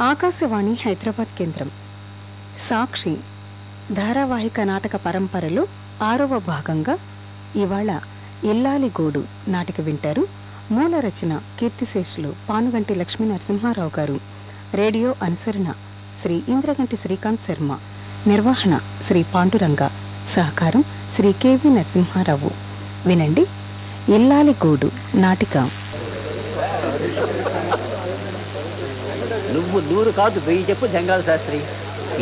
ఆకాశవాణి హైదరాబాద్ కేంద్రం. సాక్షి ధారావాహిక నాటక పరంపరలో ఆరవ భాగంగా ఇవాళ ఇల్లాలిగోడు నాటిక వింటారు మూల రచన కీర్తిశేషులు పానుగంటి లక్ష్మీ నరసింహారావు గారు. రేడియో అనుసరణ శ్రీ ఇంద్రగంటి శ్రీకాంత్ శర్మ. నిర్వహణ శ్రీ పాండురంగ. సహకారం శ్రీ కెవి నరసింహారావు. వినండి ఇల్లాలిగోడు నాటిక. నువ్వు నూరు కాదు వెయ్యి చెప్పు జంగాల శాస్త్రి.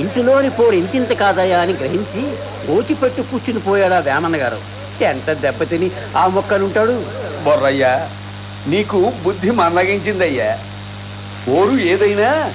ఇంటిలోని పోరు ఇంతింత కాదయా అని గ్రహించి ఓచిపెట్టు కూర్చుని పోయాడా వేమన్న గారు. ఎంత దెబ్బతిని ఆ మొక్కనుంటాడు? బొర్రయ్యా నీకు బుద్ధి మన్నగించిందయ్యా ఓరు ఏదైనా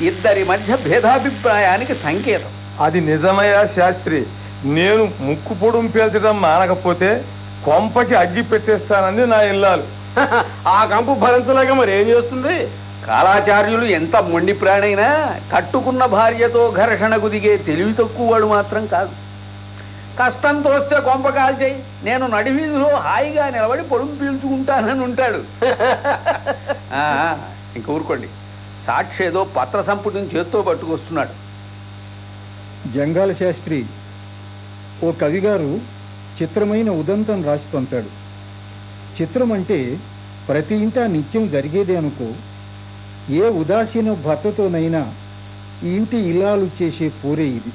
ఇద్దరి మధ్య భేదాభిప్రాయానికి సంకేతం. అది నిజమయ్యా శాస్త్రి. నేను ముక్కు పొడుం పేల్చడం మానకపోతే కొంపకి అగ్గి పెట్టేస్తానంది నా ఇల్లాలు. ఆ కంపు భరించలేక మరి ఏం చేస్తుంది? కాలాచార్యులు ఎంత మొండి ప్రాణైనా కట్టుకున్న భార్యతో ఘర్షణకు దిగే తెలివి తక్కువ వాడు మాత్రం కాదు. కష్టంతో వస్తే కొంప కాల్చేయి. నేను నడివీధిలో హాయిగా నిలబడి పొడుగు పీల్చుకుంటానని ఉంటాడు. ఇంక ఊరుకోండి. సాక్షి ఏదో పత్ర సంపుటిని చేత్తో పట్టుకొస్తున్నాడు. జంగాల శాస్త్రి ఓ కవిగారు చిత్రమైన ఉదంతం రాసి పంపాడు. చిత్రం అంటే ప్రతి ఇంటా నిత్యం జరిగేదే అనుకో ఏ ఉదాసీన భర్తతోనైనా ఇంటి ఇల్లాలు చేసే పూరే ఇది.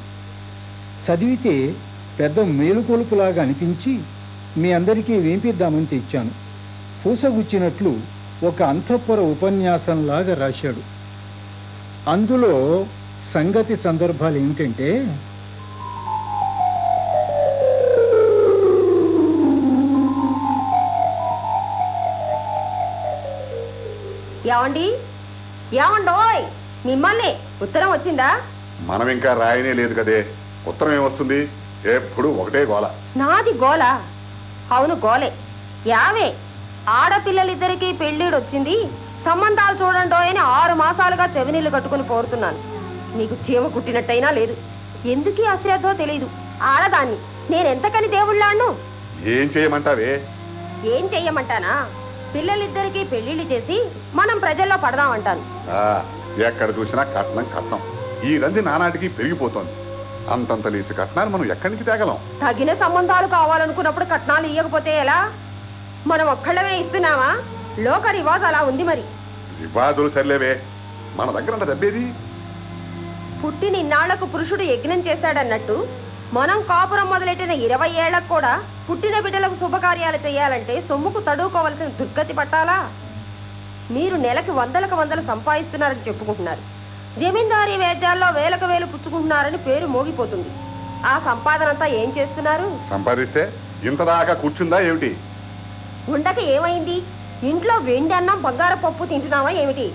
చదివితే పెద్ద మేలుకొలుపులాగా అనిపించి మీ అందరికీ వేంపిద్దామని తెచ్చాను. పూసగుచ్చినట్లు ఒక అంతఃపుర ఉపన్యాసంలాగా రాశాడు. అందులో సంగతి సందర్భాలు ఏమిటంటే ఏమండి? ఏమండోయ్? మిమ్మల్ని ఉత్తరం వచ్చిందా? మనం ఇంకా రాయనే లేదు కదే. ఉత్తరం ఏమొస్తుంది? ఎప్పుడు ఒకటే గోల. నాది గోల. అవును గోలే. యావే ఆడపిల్లలిద్దరికీ పెళ్ళిడు వచ్చింది సంబంధాలు చూడండో అని ఆరు మాసాలుగా చెవినీళ్ళు కట్టుకుని పోరుతున్నాను. మీకు చీమ కుట్టినట్టయినా లేదు. ఎందుకీ అశ్రద్ధో తెలియదు ఆడదాన్ని. నేనెంతకని దేవుళ్ళాను ఏం చేయమంటావే? ఏం చెయ్యమంటానా? పిల్లలిద్దరికీ పెళ్ళిళ్ళు చేసి మనం ప్రజల్లో పడదామంటాను ఆ, ఎక్కడ చూసినా కట్నం కట్నం. ఈ రంది నానాటికి పెరిగిపోతోంది. అంతంత లేచి కట్నాన్ని మనం ఎక్కడి నుంచి తేగలం? తగిన సంబంధాలు కావాలనుకున్నప్పుడు కట్నాలు ఇవ్వకపోతే ఎలా? మనం ఒక్కళ్ళమే ఇస్తున్నామా? లోక రివాజ్ అలా ఉంది మరి. వివాదులు సర్లేవే. మన దగ్గర డబ్బేది? పుట్టిన ఇన్నాళ్ళకు పురుషుడు యజ్ఞం చేశాడన్నట్టు మనం కాపురం మొదలెట్టిన ఇరవై ఏళ్ళకు కూడా పుట్టిన బిడ్డలకు శుభకార్యాలు చేయాలంటే సొమ్ముకు తడుకోవలసిన దుర్గతి పట్టాలా? మీరు నెలకి వందలకు వందలు సంపాదిస్తున్నారని చెప్పుకుంటున్నారు. జమీందారీ వేద్యాల్లో వేలకు వేలు పుచ్చుకుంటున్నారని పేరు మోగిపోతుంది. ఆ సంపాదనంతా ఏం చేస్తున్నారు? సంపాదిస్తే ఇంతదాకా కూర్చుందా ఏమిటి? ఉండక ఏమైంది? ఇంట్లో వెండి అన్నం బంగారు పప్పు తింటున్నావా ఏమిటి?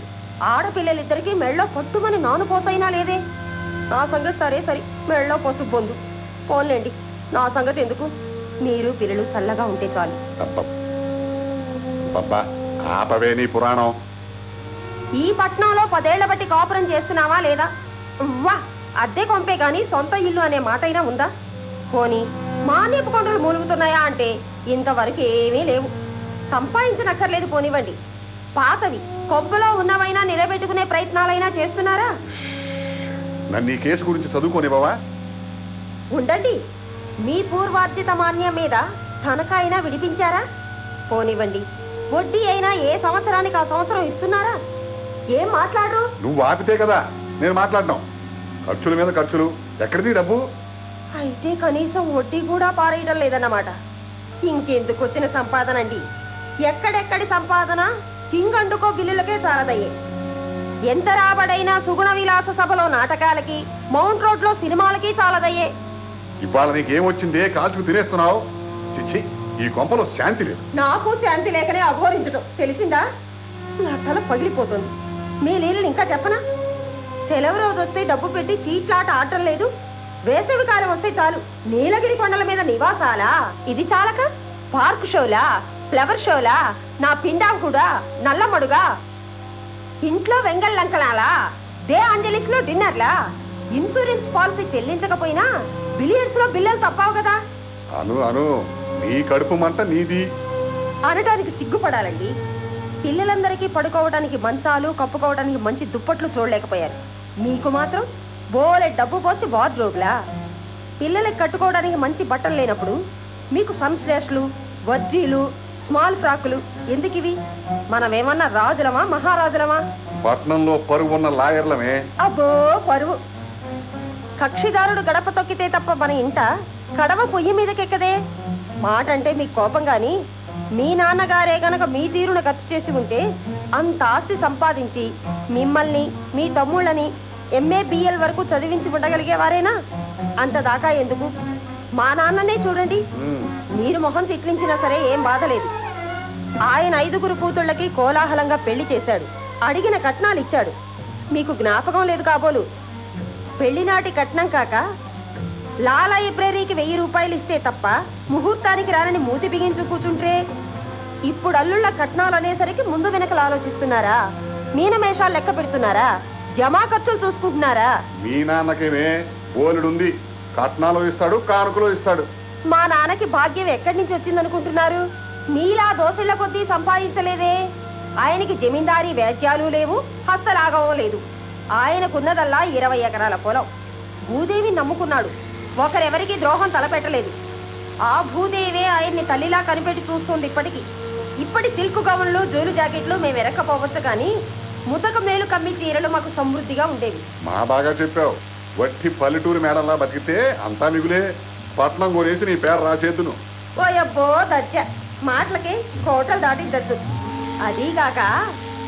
ఆడపిల్లలిద్దరికి మెళ్ళో పట్టుమని నాను పోసైనా లేదే. నా సంగతి సరే సరి మెళ్ళో పసుపు బొందు. పోన్లేండి. నా సంగతి ఎందుకు? మీరు పిల్లలు చల్లగా ఉంటే చాలు. ఆపవే నీ పురాణం. ఈ పట్నంలో పదేళ్ళ బట్టి కాపురం చేస్తున్నావా లేదా? వా అద్దె కొంపే గాని సొంత ఇల్లు అనే మాటైనా ఉందా? పోనీ మాన్యపు కొండలు మూలుగుతున్నాయా అంటే ఇంతవరకు ఏమీ లేవు. సంపాదించనక్కర్లేదు పోనివ్వండి. పాతవి కొబ్బలో ఉన్నవైనా నిలబెట్టుకునే ప్రయత్నాలైనా చేస్తున్నారా? నన్ను ఈ కేసు గురించి చదువుకోనివ్వవా? ఉండండి. మీ పూర్వార్జిత మాన్యం మీద తనఖాయినా విడిపించారా? పోనివ్వండి. వడ్డీ అయినా ఏ సంవత్సరానికి ఆ సంవత్సరం ఇస్తున్నారా? ఏం మాట్లాడరు? నువ్వు ఆపితే కదా నేను మాట్లాడడం ఖర్చుల మీద ఖర్చులు. ఎక్కడిది డబ్బు? అయితే కనీసం వడ్డీ కూడా పారేయడం లేదన్నమాట. ఇంకెందుకు వచ్చిన సంపాదన అండి? ఎక్కడెక్కడి సంపాదన? కింగండుకో బిల్లులకే చాలదయ్యే ఎంత రాబడైనా సుగుణ విలాస సభలో నాటకాలకి మౌంట్ రోడ్లో సినిమాలకి చాలదయ్యే ఇవాళ నీకేమొచ్చిందే? కాల్చుకు తినేస్తున్నావు? చిచ్చి ఈ కొంపలో శాంతి లేదు. నాకు శాంతి లేకనే అఘోరించడం. తెలిసిందా? నా తల పగిలిపోతుంది. మీ లీలలు ఇంకా చెప్పనా? సెలవు రోజు వస్తే డబ్బు పెట్టి చీట్లాట ఆడటం లేదు. వేసవి కాలం వస్తే చాలు. నీలగిరి కొండల మీద నివాసాలా? ఇది చాలక? పార్క్ షోలా? ఫ్లవర్ షోలా? నా పిండాంకుడా నల్లమడుగా? ఇంట్లో వెంగళ లంకణాలా దే అంజలిస్లో డిన్నర్లా? ఇన్సూరెన్స్ పాలసీ చెల్లించకపోయినా బిలియన్స్లో బిల్లలు తప్పవు కదా. అను అను నీ కడుపు మంట నీది. అనడానికి సిగ్గుపడాలండి. పిల్లలందరికీ పడుకోవడానికి మంచాలు కప్పుకోవడానికి మంచి దుప్పట్లు చూడలేకపోయారు. మీకు మాత్రం బోలే డబ్బు పోసి వార్డ్రోబ్లా. పిల్లలకి కట్టుకోవడానికి మంచి బట్టలు లేనప్పుడు మీకు సంశ్లేషలు వజ్జీలు స్మాల్ ఫ్రాకులు ఎందుకు ఇవి మనమేమన్నా రాజులమా మహారాజులమా? పట్నంలో పరుగున్న లాయర్లమే. అబ్బో పరువు. కక్షిదారుడు గడప తొక్కితే తప్ప మన ఇంట కడవ పొయ్యి మీదకెక్కదే? మాట అంటే మీకు కోపం గాని మీ నాన్నగారే గనక మీ తీరున ఖర్చు చేసి ఉంటే అంత ఆస్తి సంపాదించి మిమ్మల్ని మీ తమ్ముళ్ళని ఎంఏ బిఎల్ వరకు చదివించి ఉండగలిగేవారేనా? అంత దాకా ఎందుకు? మా నాన్ననే చూడండి. మీరు మొహం తిట్లించినా సరే ఏం బాధ లేదు. ఆయన ఐదుగురు కూతుళ్ళకి కోలాహలంగా పెళ్ళి చేశాడు. అడిగిన కట్నాలు ఇచ్చాడు మీకు జ్ఞాపకం లేదు కాబోలు. పెళ్ళినాటి కట్నం కాక లా లైబ్రరీకి వెయ్యి రూపాయలు ఇస్తే తప్ప ముహూర్తానికి రానని మూతి బిగించు కూర్చుంటే ఇప్పుడు అల్లుళ్ళ కట్నాలు అనేసరికి ముందు వెనకలు ఆలోచిస్తున్నారా? మీనమేషాలు లెక్క పెడుతున్నారా? జమా ఖర్చులు చూసుకుంటున్నారా? మీ నాన్నకేమే బోలెడుంది. కట్నాలు ఇస్తాడు కానుకలు ఇస్తాడు. మా నాన్నకి భాగ్యం ఎక్కడి నుంచి వచ్చిందనుకుంటున్నారు? మీలా దోశల కొద్దీ సంపాదించలేదే. ఆయనకి జమీందారీ వ్యాజ్యాలు లేవు హస్తలాగవం లేదు. ఆయనకున్నదల్లా ఇరవై ఎకరాల పొలం. భూదేవి నమ్ముకున్నాడు. ఒకరెవరికి ద్రోహం తలపెట్టలేదు. ఆ భూదేవే ఆయన్ని తల్లిలా కనిపెట్టి చూస్తుంది ఇప్పటికి. ఇప్పటి సిల్క్ గౌన్లు జోలు జాకెట్లు మేము ఎరక్కపోవచ్చు కానీ ముతక మేలు కమ్మి చీరలు మాకు సమృద్ధిగా ఉండేవి. మా బాగా చెప్పావు. వట్టి పల్లెటూరు మేడల్లా బతికితే అంతా మిగులే. పట్నం కొనేసి నీ పేరు రాసేద్దును ఓయబ్బో దచ్చ. మాటలకి కోటలు దాటిద్దద్దు. అదీగాక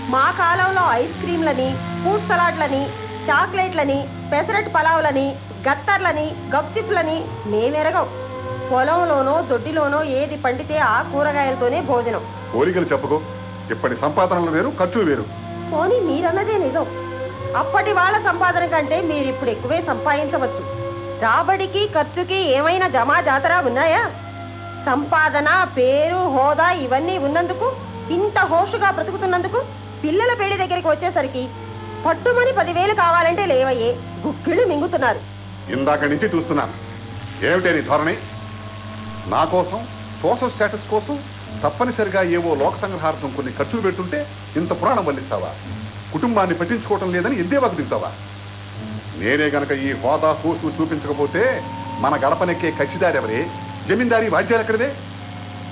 మా కాలంలో ఐస్ క్రీంలని ఫ్రూట్ సలాడ్లని చాక్లెట్లని పెసరట్ పలావులని గత్తర్లని గప్చిప్లని మేమెరగం. పొలంలోనో దొడ్డిలోనో ఏది పండితే ఆ కూరగాయలతోనే భోజనం. కోరికలు చెప్పుకో. ఇప్పటి సంపాదనలు వేరు ఖర్చులు వేరు. పోనీ మీరన్నదే నిజం. అప్పటి వాళ్ళ సంపాదన కంటే మీరు ఇప్పుడు ఎక్కువే సంపాదించవచ్చు. రాబడికి ఖర్చుకి ఏమైనా జమా జాతర ఉన్నాయా? సంపాదన పేరు హోదా ఇవన్నీ ఉన్నందుకు ఇంత హోషుగా బ్రతుకుతున్నందుకు పిల్లల పెళ్ళి దగ్గరికి వచ్చేసరికి పట్టుమని పదివేలు కావాలంటే లేవయ్యే. గుక్కిళ్ళు మింగుతున్నారు. ఇందాక నుంచి చూస్తున్నాను ఏమిటే నీ ధోరణి? నా కోసం సోషల్ స్టేటస్ కోసం తప్పనిసరిగా ఏవో లోక సంగ్రహార్థం కొన్ని ఖర్చులు పెట్టుంటే ఇంత పురాణం వల్లిస్తావా? కుటుంబాన్ని పట్టించుకోవటం లేదని ఎద్దేవాకు దిగుతావా నేనే గనక ఈ హోదా హోసు చూపించకపోతే మన గడపనెక్కే ఖచ్చితారెవరే జమీందారీ వాద్యాలు ఎక్కడదే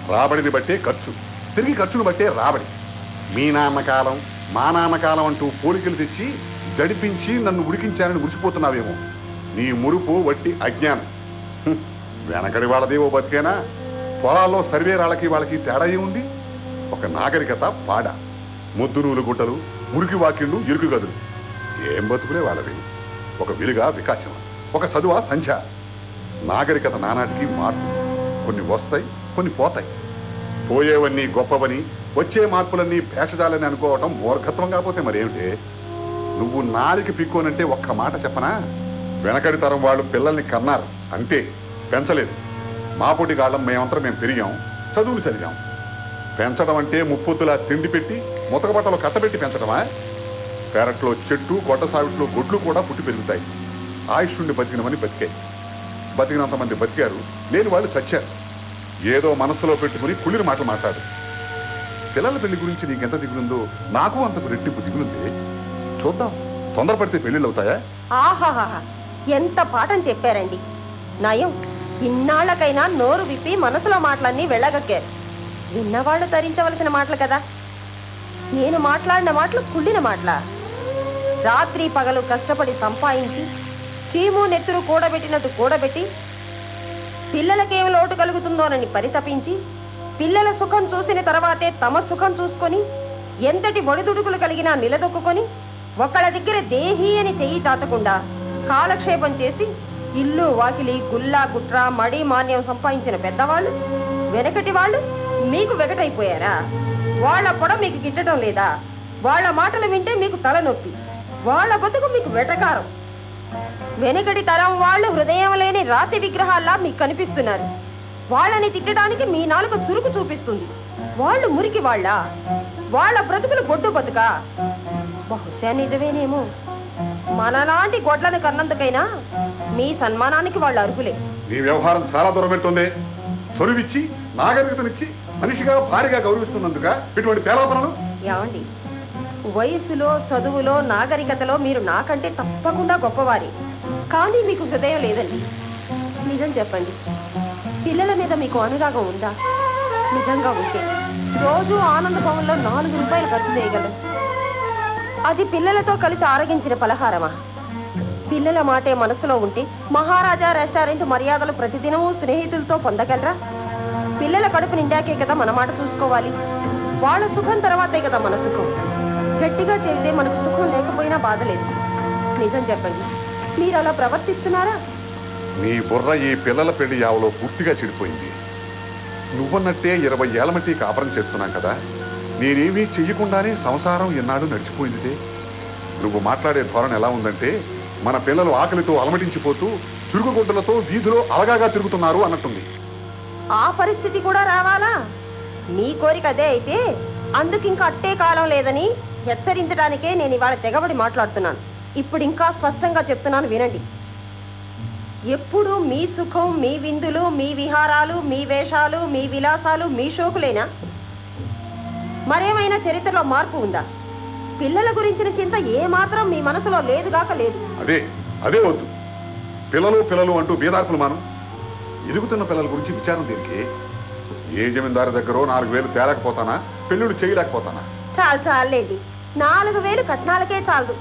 రాబడిని బట్టే ఖర్చు. తిరిగి ఖర్చును బట్టే రాబడి. మీ నాన్న కాలం మా నాన్న కాలం అంటూ పోలికలు తెచ్చి గడిపించి నన్ను ఉడికించానని ఉడిచిపోతున్నావేమో. నీ మురుపు వట్టి అజ్ఞానం. వెనకడి వాళ్ళది ఓ బతికేనా? పొలాల్లో సర్వేరాళ్ళకి వాళ్ళకి తేడా ఏముంది? ఒక నాగరికత పాడ. ముద్దునూలు గుట్టలు మురికి వాకిళ్ళు ఇరుకు గదులు. ఏం బతుకులే వాళ్ళవి? ఒక విలుగా వికాసం ఒక చదువా సంధ్య. నాగరికత నానాటికి మార్పు. కొన్ని వస్తాయి కొన్ని పోతాయి. పోయేవన్నీ గొప్పవని వచ్చే మార్పులన్నీ భేషజాలని అనుకోవటం మూర్ఘత్వం కాకపోతే మరేమిటి? నువ్వు నాలికి పిక్కోనంటే ఒక్క మాట చెప్పనా? వెనకడి తరం వాళ్ళు పిల్లల్ని కన్నారు. అంతే. పెంచలేదు. మాపోటి కాలం మేమంతా మేము పెరిగాం. చదువులు చదివాం. పెంచడం అంటే ముప్పొద్దులా తిండి పెట్టి ముతక బట్టలు కట్టబెట్టి పెంచడమా పెరట్లో చెట్టు గొడ్డ సావిట్లో గొడ్లు కూడా పుట్టి పెరుగుతాయి. ఆయుష్ నుండి బతికినమని బతికాయి బతికినంతమంది బతికారు. లేని వాళ్ళు చచ్చారు. ఏదో మనసులో పెట్టుకుని కుళ్ళిన మాటలు మాట్లాడు. పిల్లల పెళ్ళి గురించి నీకెంత దిగులుందో నాకు అంతకు రెట్టింపు దిగులుంది. చూద్దాం. తొందరపడితే పెళ్ళిళ్ళు అవుతాయా? ఆహాహా. ఎంత పాఠం చెప్పారండి. నయం. ఇన్నాళ్ళకైనా నోరు విప్పి మనసులో మాటలన్నీ వెళ్ళగక్కారు. విన్నవాళ్ళు ధరించవలసిన మాటలు కదా. నేను మాట్లాడిన మాటలు కుళ్ళిన మాటల? రాత్రి పగలు కష్టపడి సంపాదించి చీము నెత్తురు కూడబెట్టినట్టు కూడబెట్టి పిల్లలకేం లోటు కలుగుతుందోనని పరితపించి పిల్లల సుఖం చూసిన తర్వాతే తమ సుఖం చూసుకొని ఎంతటి ఒడిదుడుకులు కలిగినా నిలదొక్కుకొని ఒకళ్ళ దగ్గర దేహి అని చెయ్యి తాతకుండా కాలక్షేపం చేసి ఇల్లు వాకిలి గుల్లా గుట్ర మడి మాన్యం సంపాదించిన పెద్దవాళ్ళు వెనకటి వాళ్ళు మీకు వెగటైపోయారా? వాళ్ళ పొడ మీకు గిట్టడం లేదా? వాళ్ళ మాటలు వింటే మీకు తలనొప్పి. వాళ్ళ బతుకు మీకు వెటకారం. వెనుకటి తరం వాళ్ళు హృదయం లేని రాతి విగ్రహాల్లా మీకు కనిపిస్తున్నారు. వాళ్ళని తిట్టడానికి మీ నాలుక చురుకు చూపిస్తుంది. వాళ్ళు మురికి వాళ్ళ. వాళ్ళ బ్రతుకులు బొడ్డు బతుక. బహుశా నిజమేనేమో. మనలాంటి గొడ్లను కన్నందుకైనా మీ సన్మానానికి వాళ్ళు అర్హులే. నీ వ్యవహారం చాలా దూరం పెట్టుంది చొరువిచ్చి నాగరికతనిచ్చి మనిషిగా భారీగా గౌరవిస్తున్నందుక ఇటువంటి పేలాపనలు? ఏమండి వయస్సులో చదువులో నాగరికతలో మీరు నాకంటే తప్పకుండా గొప్పవారే. కానీ మీకు హృదయం లేదండి. నిజం చెప్పండి. పిల్లల మీద మీకు అనురాగం ఉందా? నిజంగా ఉంటే. రోజు ఆనంద భవన్లో నాలుగు రూపాయలు ఖర్చు చేయగలరు అది పిల్లలతో కలిసి ఆరగించిన పలహారమా? పిల్లల మాటే మనసులో ఉంటే మహారాజా రెస్టారెంట్ మర్యాదలు ప్రతిదినము స్నేహితులతో పొందగలరా? పిల్లల కడుపు నిండాకే కదా మన మాట చూసుకోవాలి. వాళ్ళ సుఖం తర్వాతే కదా మన సుఖం. గట్టిగా చేస్తే మనకు సుఖం లేకపోయినా బాధ లేదు. నిజం చెప్పండి. మీరు అలా ప్రవర్తిస్తున్నారా? నీ బుర్ర ఈ పిల్లల పెళ్ళి యావలో పూర్తిగా చెడిపోయింది. నువ్వన్నట్టే ఇరవై ఏళ్ళ మట్టి కాపురం చేస్తున్నాం కదా. నేనేమీ చెయ్యకుండానే సంసారం ఎన్నాడు నడిచిపోయిందిదే నువ్వు మాట్లాడే ధోరణి ఎలా ఉందంటే మన పిల్లలు ఆకలితో అలమటించిపోతూ చురుగుగుడ్డలతో వీధిలో అలగాగా తిరుగుతున్నారు అన్నట్టుంది. ఆ పరిస్థితి కూడా రావాలా? నీ కోరిక అదే అయితే అందుకు ఇంకా అట్టే కాలం లేదని హెచ్చరించడానికే నేను ఇవాళ తెగబడి మాట్లాడుతున్నాను. ఇప్పుడు ఇంకా స్పష్టంగా చెప్తున్నాను వినండి. ఎప్పుడు మీ సుఖం మీ విందులు మీ విహారాలు మీ వేషాలు మీ విలాసాలు మీ షోకులేనా? మరేమైనా చరిత్రలో మార్పు ఉందా? పిల్లల గురించిన చింత ఏమాత్రం మీ మనసులో లేదుగాక లేదు. అదే అదే వద్దు. పిల్లలు పిల్లలు అంటూ బీదార్పులు మాను. ఎదుగుతున్న పిల్లల గురించి విచారం దేనికి? ఏ జమీందారు దగ్గర నాలుగు వేలు తేలేకపోతానా? పెళ్ళిళ్ళు చేయలేకపోతానా? చాలు చాలండి నాలుగు వేలు కట్నాలకే చాలదు.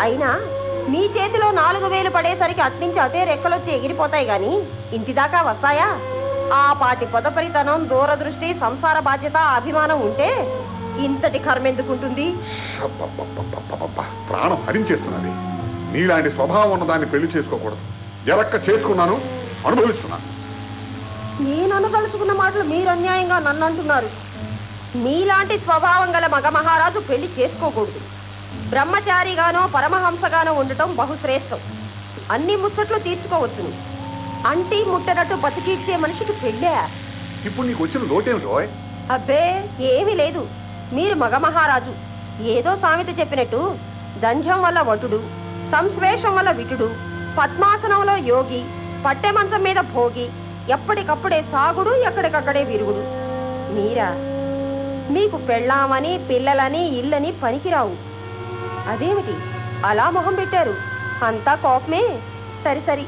అయినా మీ చేతిలో నాలుగు వేలు పడేసరికి అట్నుంచి అటే రెక్కలొచ్చి ఎగిరిపోతాయి గాని ఇంటి దాకా వస్తాయా? ఆ పాటి పొదపరితనం దూరదృష్టి సంసార బాధ్యత అభిమానం ఉంటే ఇంతటి కర్మెందుకుంటుంది. ప్రాణం హరించేస్తున్నది. నీలాంటి స్వభావం ఉన్నదాన్ని పెళ్ళి చేసుకోకూడదు. ఎరక్క చేసుకున్నాను అనుభవిస్తున్నాను. నేను అనదలుచుకున్న మాటలు మీరు అన్యాయంగా నన్ను అంటున్నారు మీలాంటి స్వభావం గల మగ మహారాజు పెళ్ళి చేసుకోకూడదు. బ్రహ్మచారిగానో పరమహంసగానో ఉండటం బహుశ్రేష్టం. అన్ని ముచ్చట్లు తీర్చుకోవచ్చును. అంటి ముట్టనట్టు బతికిచ్చే మనిషికి పెళ్ళా? ఇప్పుడు నీకు వచ్చిన లోటేమిటో అబ్బే ఏమీ లేదు. మీరు మగ మహారాజు. ఏదో సామెత చెప్పినట్టు దంజం వల్ల వటుడు సంశ్లేషం వల్ల విటుడు పద్మాసనంలో యోగి పట్టె మంచం మీద భోగి ఎప్పటికప్పుడే సాగుడు ఎక్కడికక్కడే విరుగుడు. మీరా? మీకు పెళ్ళామని పిల్లలని ఇల్లని పనికిరావు. అదేమిటి? అలా మొహం పెట్టారు. అంతా కోపమే? సరి సరి.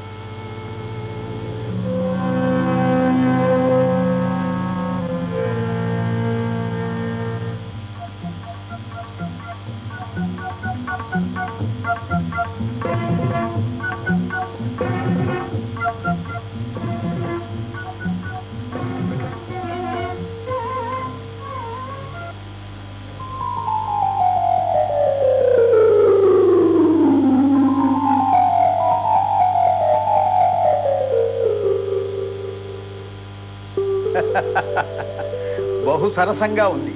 సరసంగా ఉంది.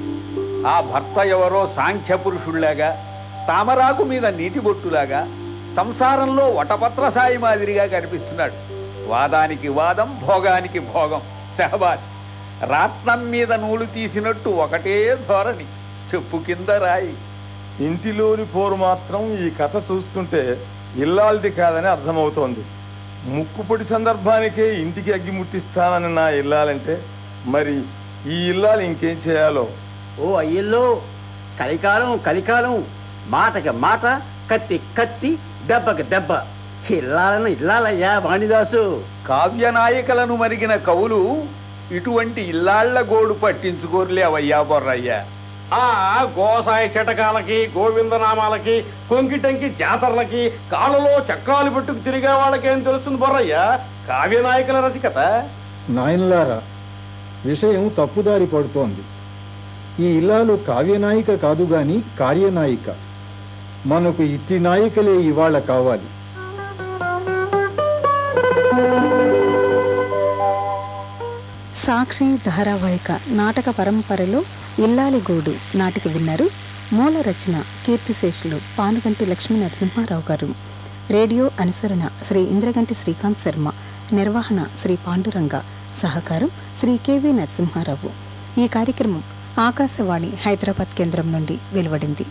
ఆ భర్త ఎవరో సాంఖ్య పురుషుల్లాగా తామరాకు మీద నీటి బొట్టులాగా సంసారంలో వటపత్ర సాయి మాదిరిగా కనిపిస్తున్నాడు. వాదానికి వాదం భోగానికి భోగం. సహబాద్ రాత్నం మీద నూలు తీసినట్టు ఒకటే ధోరణి. చెప్పు కింద రాయి. ఇంటిలోని పోరు మాత్రం ఈ కథ చూస్తుంటే ఇల్లాల్ది కాదని అర్థమవుతోంది. ముక్కుపొడి సందర్భానికే ఇంటికి అగ్గి ముట్టిస్తానని నా ఇల్లాలంటే మరి ఈ ఇల్లాలు ఇంకేం చేయాలో? ఓ అయ్యల్లో కలికాలం కలికాలం మాటకి మాట కత్తి కత్తి దెబ్బకి దెబ్బ. ఇల్లాలను ఇల్లాలయ్యా వాణిదాసు. కావ్య నాయకులను మరిగిన కవులు ఇటువంటి ఇల్లాళ్ళ గోడు పట్టించుకోరులే అవయ్యా బొర్రయ్యా. ఆ గోసాయ చటకాలకి గోవిందనామాలకి కొంకిటంకి జాతరలకి కాళ్ళలో చక్రాలు పెట్టుకు తిరిగే వాళ్ళకేం తెలుస్తుంది బొర్రయ్య? కావ్య నాయకుల రసికత? నాయనలారా విషయం తప్పుదారి పడుతోంది. ఈ ఇల్లాలు కావ్యనాయిక కాదు గాని కార్యనాయిక. మనకు ఇట్టి నాయికలే ఇవాళ కావాలి. సాక్షి ధారావాహిక నాటక పరంపరలో ఇల్లాలిగూడు నాటిక విన్నారు మూల రచన కీర్తిశేషులు పానుగంటి లక్ష్మీ నరసింహారావు గారు. రేడియో అనుసరణ శ్రీ ఇంద్రగంటి శ్రీకాంత్ శర్మ. నిర్వహణ శ్రీ పాండురంగ. సహకారం శ్రీ కెవి నరసింహారావు. ఈ కార్యక్రమం ఆకాశవాణి హైదరాబాద్ కేంద్రం నుండి వెలువడింది.